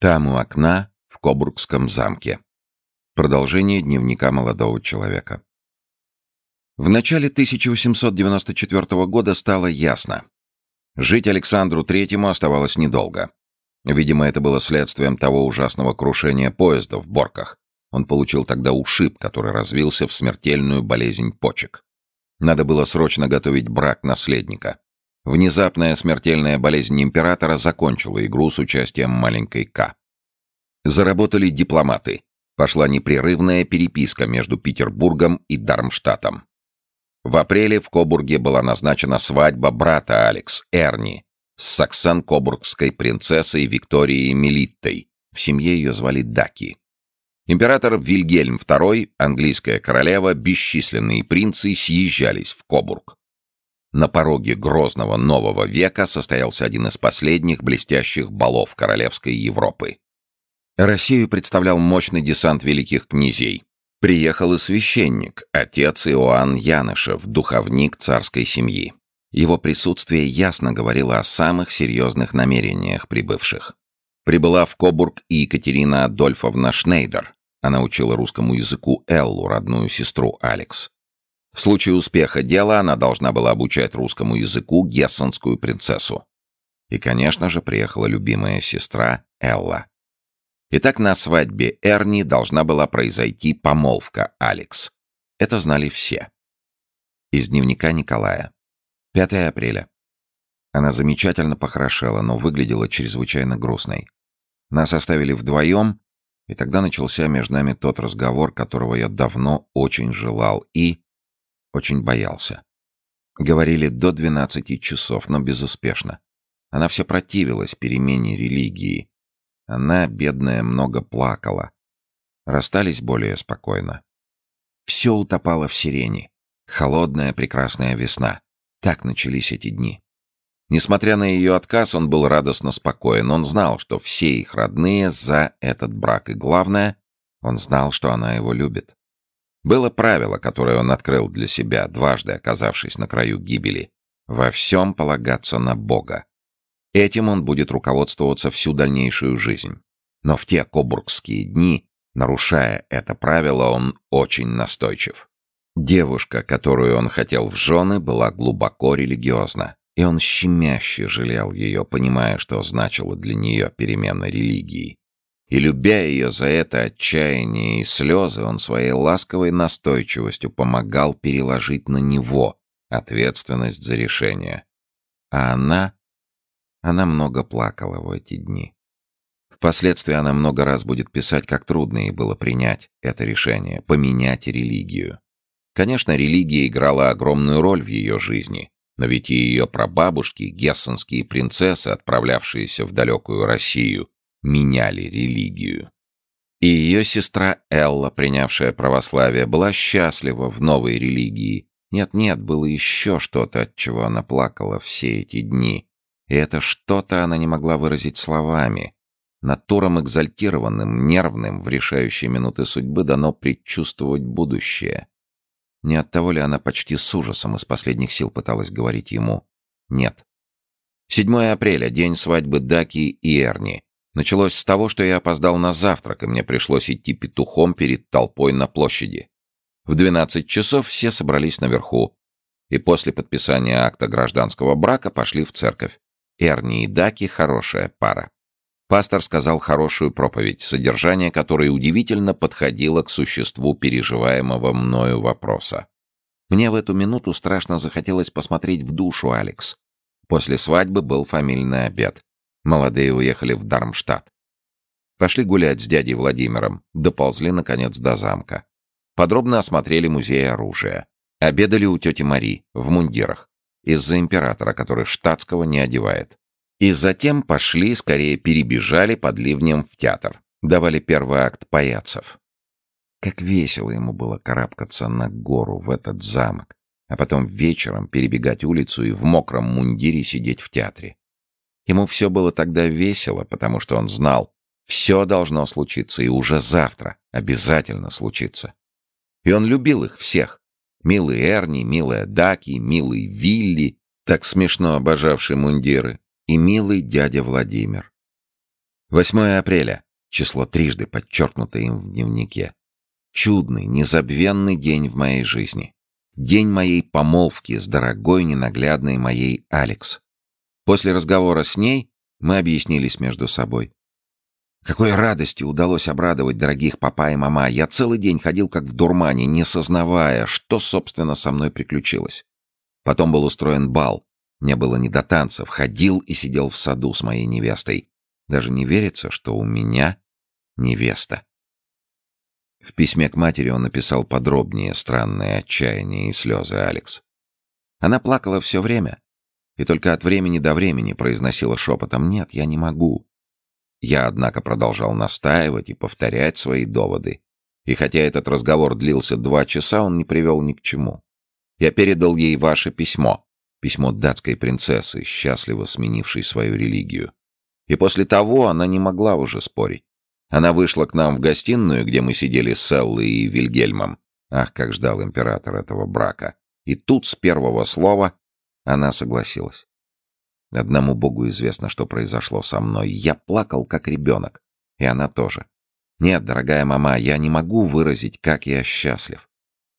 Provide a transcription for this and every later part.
Там у окна в Кобургском замке. Продолжение дневника молодого человека. В начале 1894 года стало ясно. Жить Александру Третьему оставалось недолго. Видимо, это было следствием того ужасного крушения поезда в Борках. Он получил тогда ушиб, который развился в смертельную болезнь почек. Надо было срочно готовить брак наследника. Внезапная смертельная болезнь императора закончила игру с участием маленькой К. Заработали дипломаты. Пошла непрерывная переписка между Петербургом и Дармштадтом. В апреле в Кобурге была назначена свадьба брата Алекс, Эрни, с саксон-кобургской принцессой Викторией Мелиттой. В семье ее звали Даки. Император Вильгельм II, английская королева, бесчисленные принцы съезжались в Кобург. На пороге грозного нового века состоялся один из последних блестящих балов королевской Европы. Россию представлял мощный десант великих князей. Приехал и священник, отец Иоанн Янышев, духовник царской семьи. Его присутствие ясно говорило о самых серьезных намерениях прибывших. Прибыла в Кобург и Екатерина Адольфовна Шнейдер. Она учила русскому языку Эллу, родную сестру Алекс. В случае успеха дела она должна была обучать русскому языку гессенскую принцессу. И, конечно же, приехала любимая сестра Элла. Итак, на свадьбе Эрни должна была произойти помолвка Алекс. Это знали все. Из дневника Николая. 5 апреля. Она замечательно похорошела, но выглядела чрезвычайно грустной. Нас оставили вдвоем, и тогда начался между нами тот разговор, которого я давно очень желал и очень боялся. Говорили до 12 часов, но безуспешно. Она все противилась перемене религии. Она, бедная, много плакала. Расстались более спокойно. Все утопало в сирени. Холодная прекрасная весна. Так начались эти дни. Несмотря на ее отказ, он был радостно спокоен. Он знал, что все их родные за этот брак. И главное, он знал, что она его любит. Было правило, которое он открыл для себя, дважды оказавшись на краю гибели. Во всем полагаться на Бога. Этим он будет руководствоваться всю дальнейшую жизнь. Но в те кобургские дни, нарушая это правило, он очень настойчив. Девушка, которую он хотел в жены, была глубоко религиозна, и он щемяще жалел ее, понимая, что значило для нее перемена религии. И любя ее за это отчаяние и слезы, он своей ласковой настойчивостью помогал переложить на него ответственность за решение. А она... Она много плакала в эти дни. Впоследствии она много раз будет писать, как трудно ей было принять это решение, поменять религию. Конечно, религия играла огромную роль в ее жизни, но ведь и ее прабабушки, гессенские принцессы, отправлявшиеся в далекую Россию, меняли религию. И ее сестра Элла, принявшая православие, была счастлива в новой религии. Нет-нет, было еще что-то, от чего она плакала все эти дни. И это что-то она не могла выразить словами. Натурам экзальтированным, нервным, в решающие минуты судьбы дано предчувствовать будущее. Не от того ли она почти с ужасом из последних сил пыталась говорить ему «нет». 7 апреля, день свадьбы Даки и Эрни. Началось с того, что я опоздал на завтрак, и мне пришлось идти петухом перед толпой на площади. В 12 часов все собрались наверху, и после подписания акта гражданского брака пошли в церковь. Эрни и Даки — хорошая пара. Пастор сказал хорошую проповедь, содержание которой удивительно подходило к существу переживаемого мною вопроса. Мне в эту минуту страшно захотелось посмотреть в душу Алекс. После свадьбы был фамильный обед. Молодые уехали в Дармштадт. Пошли гулять с дядей Владимиром, доползли, наконец, до замка. Подробно осмотрели музей оружия. Обедали у тети Мари, в мундирах. Из-за императора, который штатского не одевает. И затем пошли, скорее перебежали под ливнем в театр. Давали первый акт паяцев. Как весело ему было карабкаться на гору в этот замок, а потом вечером перебегать улицу и в мокром мундире сидеть в театре. Ему все было тогда весело, потому что он знал, все должно случиться, и уже завтра обязательно случится. И он любил их всех. Милый Эрни, милая Даки, милый Вилли, так смешно обожавший мундиры, и милый дядя Владимир. 8 апреля. Число трижды подчеркнуто им в дневнике. Чудный, незабвенный день в моей жизни. День моей помолвки с дорогой, ненаглядной моей Алекс. После разговора с ней мы объяснились между собой. Какой радостью удалось обрадовать дорогих папа и мама. Я целый день ходил как в дурмане, не сознавая, что, собственно, со мной приключилось. Потом был устроен бал. Не было ни до танцев. Ходил и сидел в саду с моей невестой. Даже не верится, что у меня невеста. В письме к матери он написал подробнее странное отчаяние и слезы Алекс. Она плакала все время и только от времени до времени произносила шепотом «Нет, я не могу». Я, однако, продолжал настаивать и повторять свои доводы. И хотя этот разговор длился два часа, он не привел ни к чему. Я передал ей ваше письмо, письмо датской принцессы, счастливо сменившей свою религию. И после того она не могла уже спорить. Она вышла к нам в гостиную, где мы сидели с Эллой и Вильгельмом. Ах, как ждал император этого брака. И тут с первого слова она согласилась. Одному Богу известно, что произошло со мной. Я плакал, как ребенок. И она тоже. Нет, дорогая мама, я не могу выразить, как я счастлив.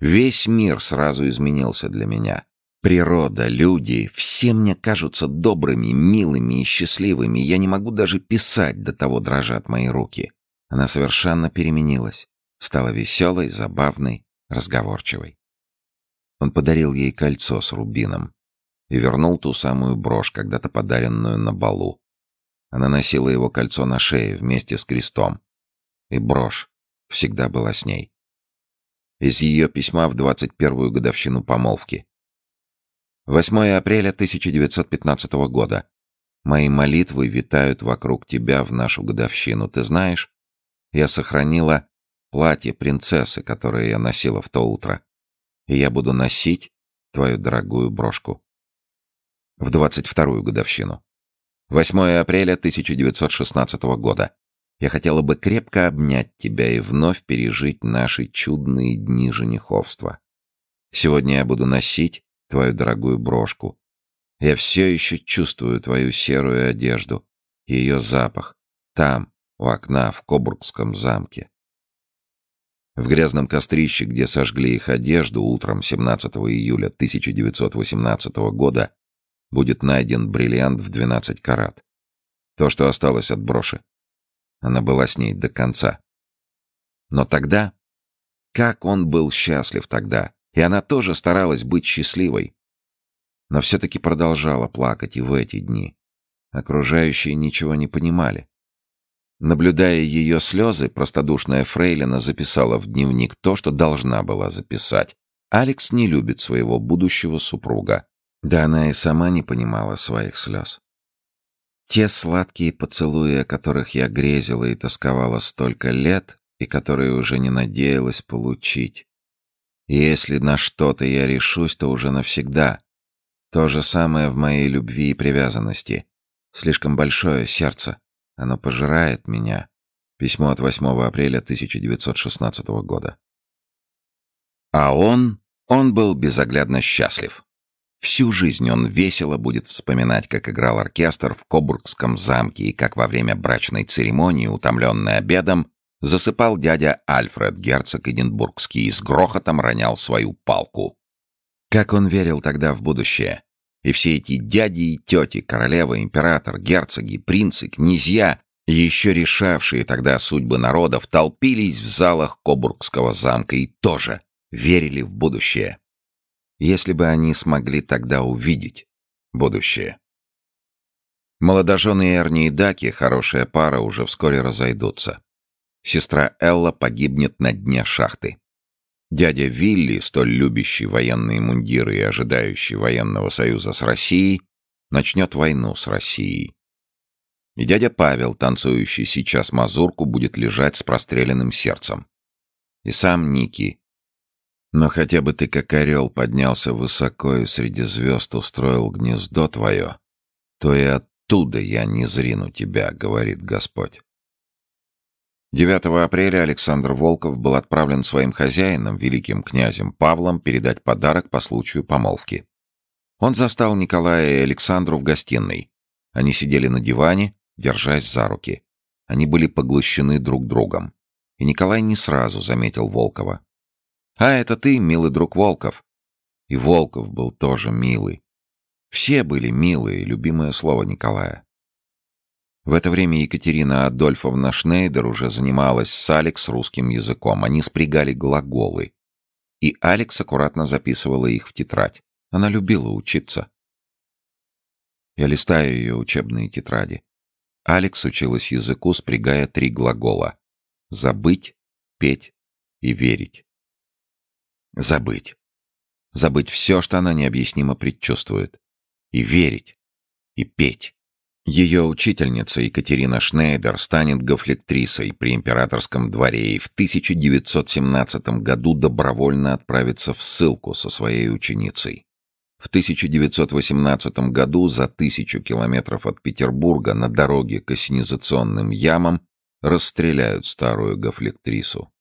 Весь мир сразу изменился для меня. Природа, люди, все мне кажутся добрыми, милыми и счастливыми. Я не могу даже писать, до того дрожат мои руки. Она совершенно переменилась. Стала веселой, забавной, разговорчивой. Он подарил ей кольцо с рубином и вернул ту самую брошь, когда-то подаренную на балу. Она носила его кольцо на шее вместе с крестом. И брошь всегда была с ней. Из ее письма в 21-ю годовщину помолвки. 8 апреля 1915 года. Мои молитвы витают вокруг тебя в нашу годовщину. Ты знаешь, я сохранила платье принцессы, которое я носила в то утро. И я буду носить твою дорогую брошку в 22-ю годовщину. 8 апреля 1916 года. Я хотела бы крепко обнять тебя и вновь пережить наши чудные дни жениховства. Сегодня я буду носить твою дорогую брошку. Я все еще чувствую твою серую одежду, ее запах, там, у окна, в Кобургском замке. В грязном кострище, где сожгли их одежду утром 17 июля 1918 года, будет найден бриллиант в 12 карат. То, что осталось от броши. Она была с ней до конца. Но тогда... Как он был счастлив тогда! И она тоже старалась быть счастливой. Но все-таки продолжала плакать и в эти дни. Окружающие ничего не понимали. Наблюдая ее слезы, простодушная Фрейлина записала в дневник то, что должна была записать. Алекс не любит своего будущего супруга. Да она и сама не понимала своих слез. Те сладкие поцелуи, о которых я грезила и тосковала столько лет, и которые уже не надеялась получить. И если на что-то я решусь, то уже навсегда. То же самое в моей любви и привязанности. Слишком большое сердце. Оно пожирает меня. Письмо от 8 апреля 1916 года. А он, он был безоглядно счастлив. Всю жизнь он весело будет вспоминать, как играл оркестр в Кобургском замке и как во время брачной церемонии, утомленный обедом, засыпал дядя Альфред, герцог Эдинбургский, и с грохотом ронял свою палку. Как он верил тогда в будущее. И все эти дяди и тети, королева, император, герцоги, принцы, князья, еще решавшие тогда судьбы народов, толпились в залах Кобургского замка и тоже верили в будущее если бы они смогли тогда увидеть будущее. Молодожены Эрни и Даки, хорошая пара, уже вскоре разойдутся. Сестра Элла погибнет на дне шахты. Дядя Вилли, столь любящий военные мундиры и ожидающий военного союза с Россией, начнет войну с Россией. И дядя Павел, танцующий сейчас мазурку, будет лежать с простреленным сердцем. И сам Ники, но хотя бы ты, как орел, поднялся высоко и среди звезд устроил гнездо твое, то и оттуда я не зрину тебя, говорит Господь. 9 апреля Александр Волков был отправлен своим хозяином, великим князем Павлом, передать подарок по случаю помолвки. Он застал Николая и Александру в гостиной. Они сидели на диване, держась за руки. Они были поглощены друг другом. И Николай не сразу заметил Волкова. «А, это ты, милый друг Волков!» И Волков был тоже милый. Все были милые, любимое слово Николая. В это время Екатерина Адольфовна Шнейдер уже занималась с Алекс русским языком. Они спрягали глаголы. И Алекс аккуратно записывала их в тетрадь. Она любила учиться. Я листаю ее учебные тетради. Алекс училась языку, спрягая три глагола. Забыть, петь и верить. Забыть. Забыть все, что она необъяснимо предчувствует. И верить. И петь. Ее учительница Екатерина Шнейдер станет гофлектрисой при императорском дворе и в 1917 году добровольно отправится в ссылку со своей ученицей. В 1918 году за тысячу километров от Петербурга на дороге к осенизационным ямам расстреляют старую гофлектрису.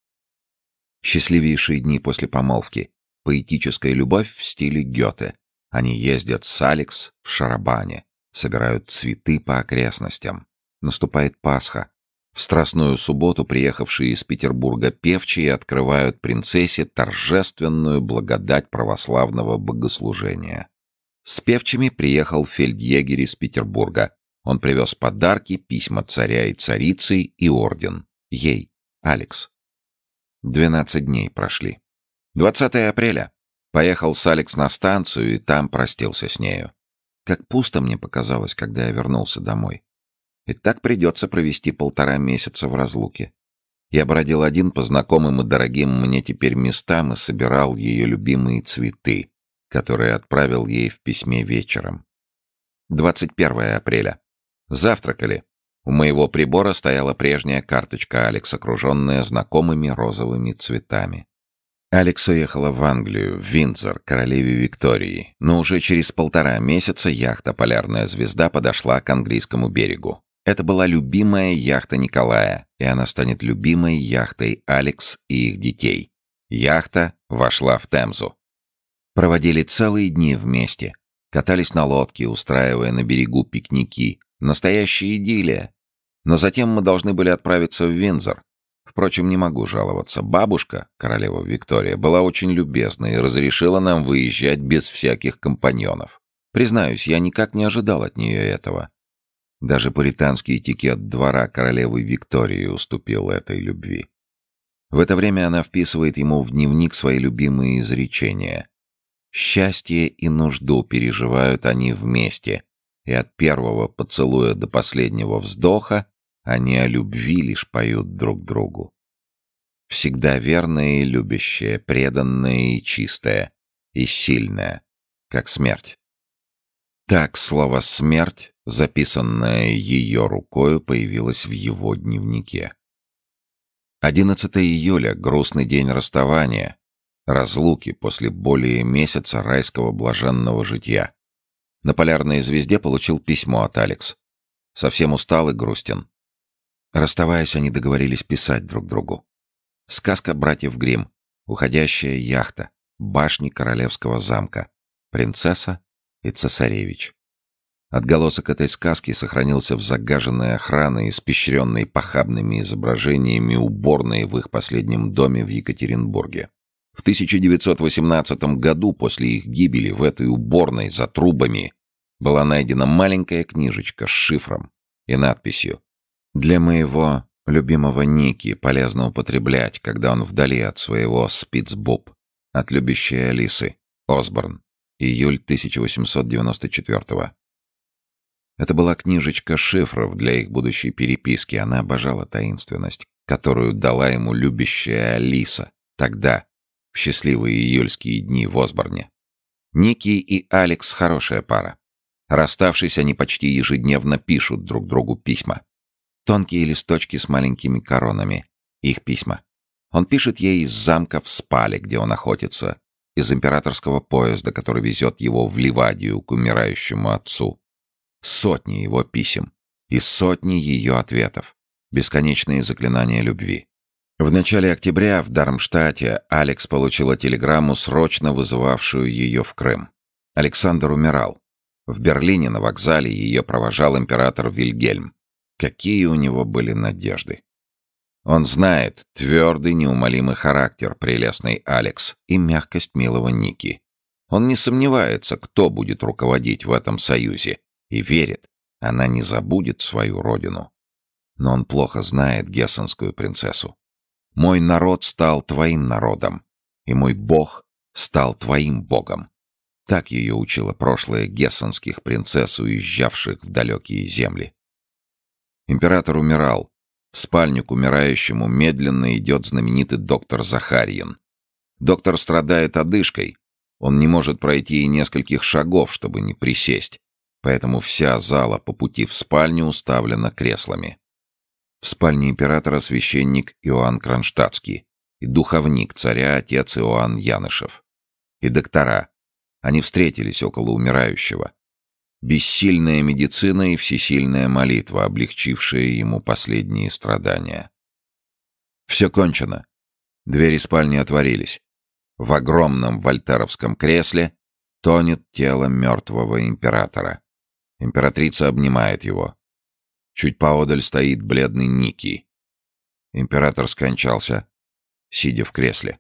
Счастливейшие дни после помолвки. Поэтическая любовь в стиле Гёте. Они ездят с Алекс в Шарабане собирают цветы по окрестностям. Наступает Пасха. В Страстную субботу приехавшие из Петербурга певчие открывают принцессе торжественную благодать православного богослужения. С певчими приехал фельдъегерь из Петербурга. Он привез подарки, письма царя и царицы и орден. Ей, Алекс. Двенадцать дней прошли. 20 апреля. Поехал с Алекс на станцию и там простился с нею. Как пусто мне показалось, когда я вернулся домой. И так придется провести полтора месяца в разлуке. Я бродил один по знакомым и дорогим мне теперь местам и собирал ее любимые цветы, которые отправил ей в письме вечером. 21 апреля. Завтракали. У моего прибора стояла прежняя карточка Алекс, окруженная знакомыми розовыми цветами. Алекс уехала в Англию, в Виндзор, королеве Виктории, но уже через полтора месяца яхта «Полярная звезда» подошла к английскому берегу. Это была любимая яхта Николая, и она станет любимой яхтой Алекс и их детей. Яхта вошла в Темзу. Проводили целые дни вместе. Катались на лодке, устраивая на берегу пикники. Настоящая идиллия. Но затем мы должны были отправиться в Виндзор, Впрочем, не могу жаловаться. Бабушка, королева Виктория, была очень любезна и разрешила нам выезжать без всяких компаньонов. Признаюсь, я никак не ожидал от нее этого. Даже пуританский этикет двора королевы Виктории уступил этой любви. В это время она вписывает ему в дневник свои любимые изречения. Счастье и нужду переживают они вместе, и от первого поцелуя до последнего вздоха они о любви лишь поют друг другу. Всегда верная и любящая, преданная и чистая, и сильная, как смерть. Так слово «смерть», записанное ее рукою, появилось в его дневнике. 11 июля — грустный день расставания, разлуки после более месяца райского блаженного житья. На полярной звезде получил письмо от Алекс. Совсем устал и грустен. Расставаясь, они договорились писать друг другу. Сказка братьев Гримм. Уходящая яхта. Башни королевского замка. Принцесса и цесаревич. Отголосок этой сказки сохранился в загаженной охраной, испещренной похабными изображениями уборной в их последнем доме в Екатеринбурге. В 1918 году после их гибели в этой уборной за трубами была найдена маленькая книжечка с шифром и надписью для моего любимого Ники полезно употреблять, когда он вдали от своего спицбоб, от любящей Алисы, Осборн, июль 1894 -го. Это была книжечка шифров для их будущей переписки. Она обожала таинственность, которую дала ему любящая Алиса тогда, в счастливые июльские дни в Осборне. Ники и Алекс хорошая пара. Расставшись, они почти ежедневно пишут друг другу письма. Тонкие листочки с маленькими коронами. Их письма. Он пишет ей из замка в Спале, где он охотится, из императорского поезда, который везет его в Ливадию к умирающему отцу. Сотни его писем и сотни ее ответов. Бесконечные заклинания любви. В начале октября в Дармштадте Алекс получила телеграмму, срочно вызывавшую ее в Крым. Александр умирал. В Берлине на вокзале ее провожал император Вильгельм. Какие у него были надежды. Он знает твердый, неумолимый характер прелестной Алекс и мягкость милого Ники. Он не сомневается, кто будет руководить в этом союзе, и верит, она не забудет свою родину. Но он плохо знает гессенскую принцессу. «Мой народ стал твоим народом, и мой бог стал твоим богом». Так ее учила прошлое гессенских принцесс, уезжавших в далекие земли. Император умирал. В спальню к умирающему медленно идет знаменитый доктор Захарьин. Доктор страдает одышкой. Он не может пройти и нескольких шагов, чтобы не присесть. Поэтому вся зала по пути в спальню уставлена креслами. В спальне императора священник Иоанн Кронштадтский и духовник царя отец Иоанн Янышев. И доктора. Они встретились около умирающего. Бессильная медицина и всесильная молитва, облегчившая ему последние страдания. Все кончено. Двери спальни отворились. В огромном вольтеровском кресле тонет тело мертвого императора. Императрица обнимает его. Чуть поодаль стоит бледный Ники. Император скончался, сидя в кресле.